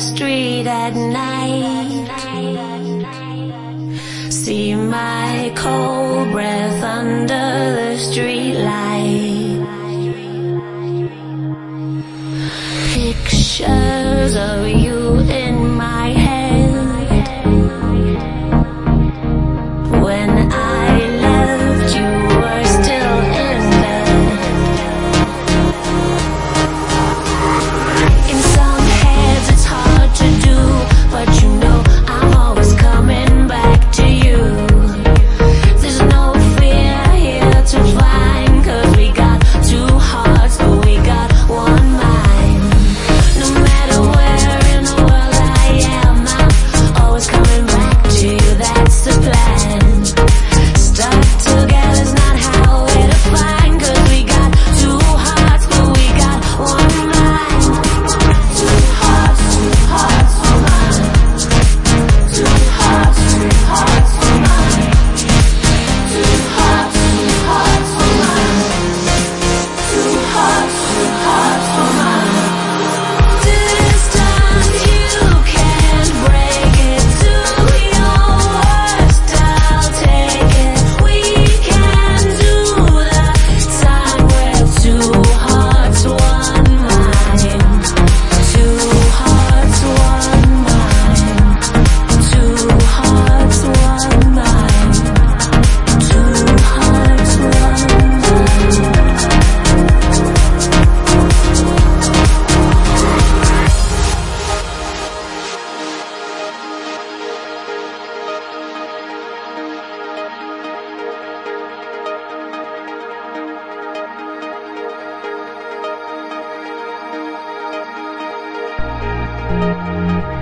street at night. See my cold breath under the street light. Pictures of you 嗯。